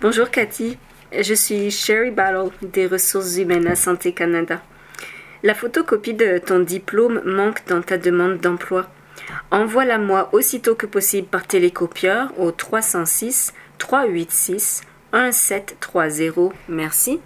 Bonjour Cathy, je suis Sherry Battle des ressources humaines à Santé Canada. La photocopie de ton diplôme manque dans ta demande d'emploi. Envoie-la-moi aussitôt que possible par télécopieur au 306 386 1730. Merci.